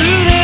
Sleep.